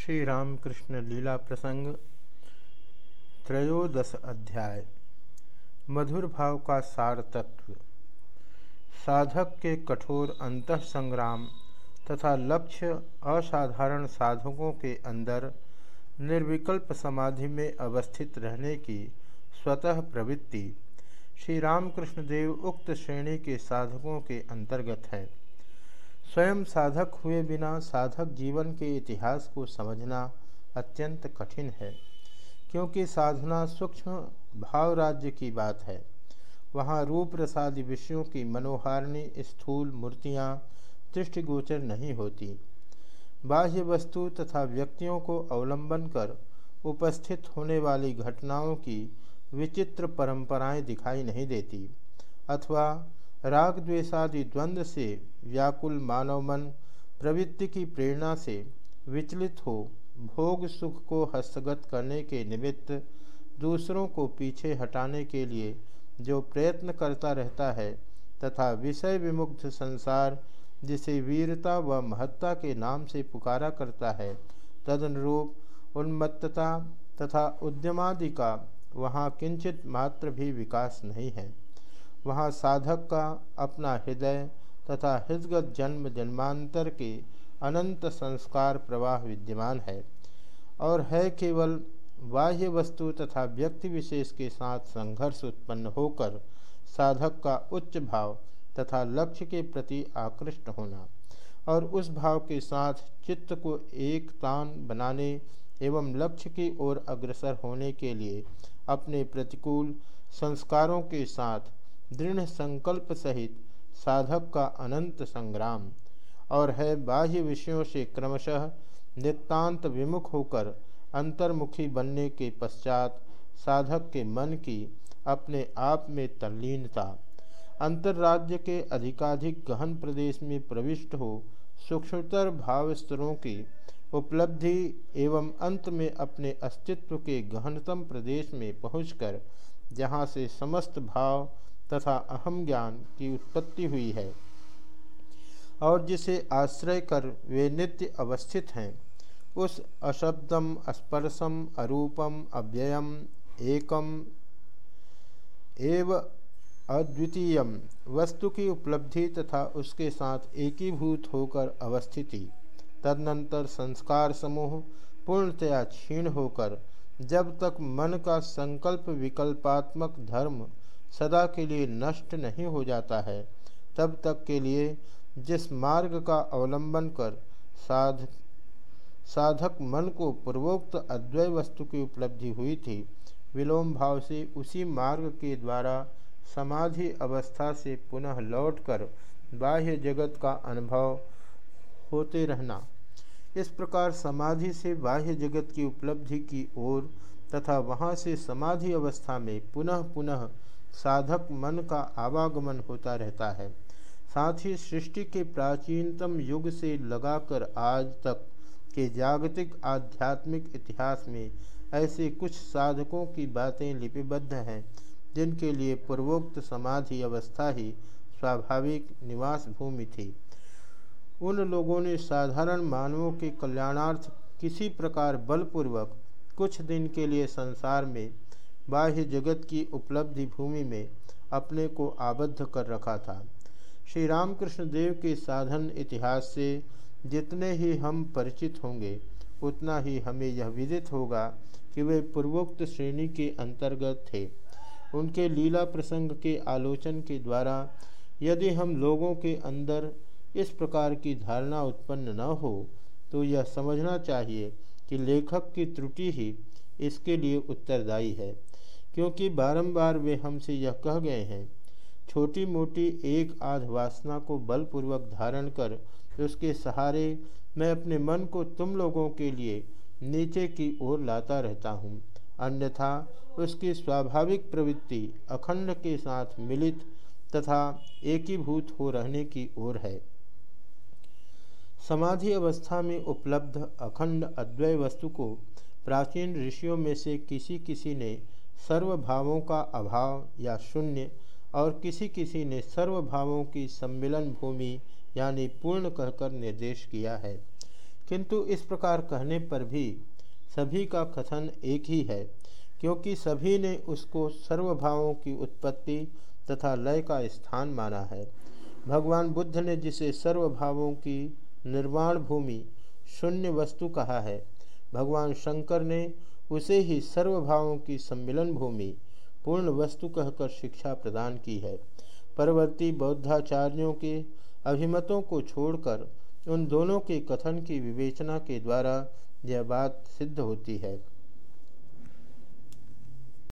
श्री रामकृष्ण लीला प्रसंग, त्रयोदश अध्याय, मधुर भाव का सार तत्व, साधक के कठोर अंत संग्राम तथा लक्ष्य असाधारण साधकों के अंदर निर्विकल्प समाधि में अवस्थित रहने की स्वतः प्रवृत्ति श्री रामकृष्ण देव उक्त श्रेणी के साधकों के अंतर्गत है। स्वयं साधक हुए बिना साधक जीवन के इतिहास को समझना अत्यंत कठिन है, क्योंकि साधना सूक्ष्म भाव राज्य की बात है। वहाँ रूप प्रसादी विषयों की मनोहारणी, स्थूल मूर्तियाँ, दृष्टिगोचर नहीं होती। बाह्य वस्तु तथा व्यक्तियों को अवलंबन कर उपस्थित होने वाली घटनाओं की विचित्र परंपराएँ दिखाई नहीं देती, अथवा राग द्वेषादि द्वंद्व से व्याकुल मानव मन प्रवृत्ति की प्रेरणा से विचलित हो, भोग सुख को हस्तगत करने के निमित्त दूसरों को पीछे हटाने के लिए जो प्रयत्न करता रहता है तथा विषय विमुग्ध संसार जिसे वीरता व महत्ता के नाम से पुकारा करता है, तदनुरूप उन्मत्तता तथा उद्यमादि का वहाँ किंचित मात्र भी विकास नहीं है। वहाँ साधक का अपना हृदय तथा हृदगत जन्म जन्मांतर के अनंत संस्कार प्रवाह विद्यमान है और है केवल बाह्य वस्तु तथा व्यक्ति विशेष के साथ संघर्ष उत्पन्न होकर साधक का उच्च भाव तथा लक्ष्य के प्रति आकृष्ट होना और उस भाव के साथ चित्त को एक तान बनाने एवं लक्ष्य की ओर अग्रसर होने के लिए अपने प्रतिकूल संस्कारों के साथ दृढ़ संकल्प सहित साधक का अनंत संग्राम और है बाह्य विषयों से क्रमशः नितांत विमुख होकर अंतर्मुखी बनने के पश्चात साधक के मन की अपने आप में तल्लीनता, अंतर्राज्य के अधिकाधिक गहन प्रदेश में प्रविष्ट हो सूक्ष्मतर भाव स्तरों की उपलब्धि एवं अंत में अपने अस्तित्व के गहनतम प्रदेश में पहुंचकर जहाँ से समस्त भाव तथा अहम ज्ञान की उत्पत्ति हुई है। और जिसे आश्रय कर वे नित्य अवस्थित हैं, उस अशब्दम, स्पर्शम, अरूपम, अव्ययम, एकम, एव अद्वितीय वस्तु की उपलब्धि तथा उसके साथ एकीभूत होकर अवस्थिति, तदनंतर संस्कार समूह पूर्णतया क्षीण होकर, जब तक मन का संकल्प विकल्पात्मक धर्म सदा के लिए नष्ट नहीं हो जाता है, तब तक के लिए जिस मार्ग का अवलंबन कर साध, साधक मन को पूर्वोक्त अद्वय वस्तु की उपलब्धि हुई थी, विलोम भाव से उसी मार्ग के द्वारा समाधि अवस्था से पुनः लौटकर बाह्य जगत का अनुभव होते रहना। इस प्रकार समाधि से बाह्य जगत की उपलब्धि की ओर तथा वहाँ से समाधि अवस्था में पुनः पुनः साधक मन का आवागमन होता रहता है। साथ ही सृष्टि के प्राचीनतम युग से लगाकर आज तक के जागतिक आध्यात्मिक इतिहास में ऐसे कुछ साधकों की बातें लिपिबद्ध हैं, जिनके लिए पूर्वोक्त समाधि अवस्था ही स्वाभाविक निवास भूमि थी। उन लोगों ने साधारण मानवों के कल्याणार्थ किसी प्रकार बलपूर्वक कुछ दिन के लिए संसार में बाह्य जगत की उपलब्धि भूमि में अपने को आबद्ध कर रखा था। श्री रामकृष्ण देव के साधन इतिहास से जितने ही हम परिचित होंगे, उतना ही हमें यह विदित होगा कि वे पूर्वोक्त श्रेणी के अंतर्गत थे। उनके लीला प्रसंग के आलोचन के द्वारा यदि हम लोगों के अंदर इस प्रकार की धारणा उत्पन्न न हो तो यह समझना चाहिए कि लेखक की त्रुटि ही इसके लिए उत्तरदायी है। क्योंकि बारंबार वे हमसे यह कह गए हैं छोटी मोटी एक आध वासना को बलपूर्वक धारण कर उसके सहारे मैं अपने मन को तुम लोगों के लिए नीचे की ओर लाता रहता हूँ। अन्यथा उसकी स्वाभाविक प्रवृत्ति अखंड के साथ मिलित तथा एकीभूत हो रहने की ओर है। समाधि अवस्था में उपलब्ध अखंड अद्वैय वस्तु को प्राचीन ऋषियों में से किसी किसी ने सर्वभावों का अभाव या शून्य और किसी किसी ने सर्वभावों की सम्मिलन भूमि, यानी पूर्ण कहकर निर्देश किया है। किंतु इस प्रकार कहने पर भी सभी का कथन एक ही है, क्योंकि सभी ने उसको सर्वभावों की उत्पत्ति तथा लय का स्थान माना है। भगवान बुद्ध ने जिसे सर्वभावों की निर्वाण भूमि, शून्य वस्तु कहा है, भगवान शंकर ने उसे ही सर्वभावों की सम्मिलन भूमि पूर्ण वस्तु कहकर शिक्षा प्रदान की है। परवर्ती बौद्धाचार्यों के अभिमतों को छोड़कर उन दोनों के कथन की विवेचना के द्वारा यह बात सिद्ध होती है।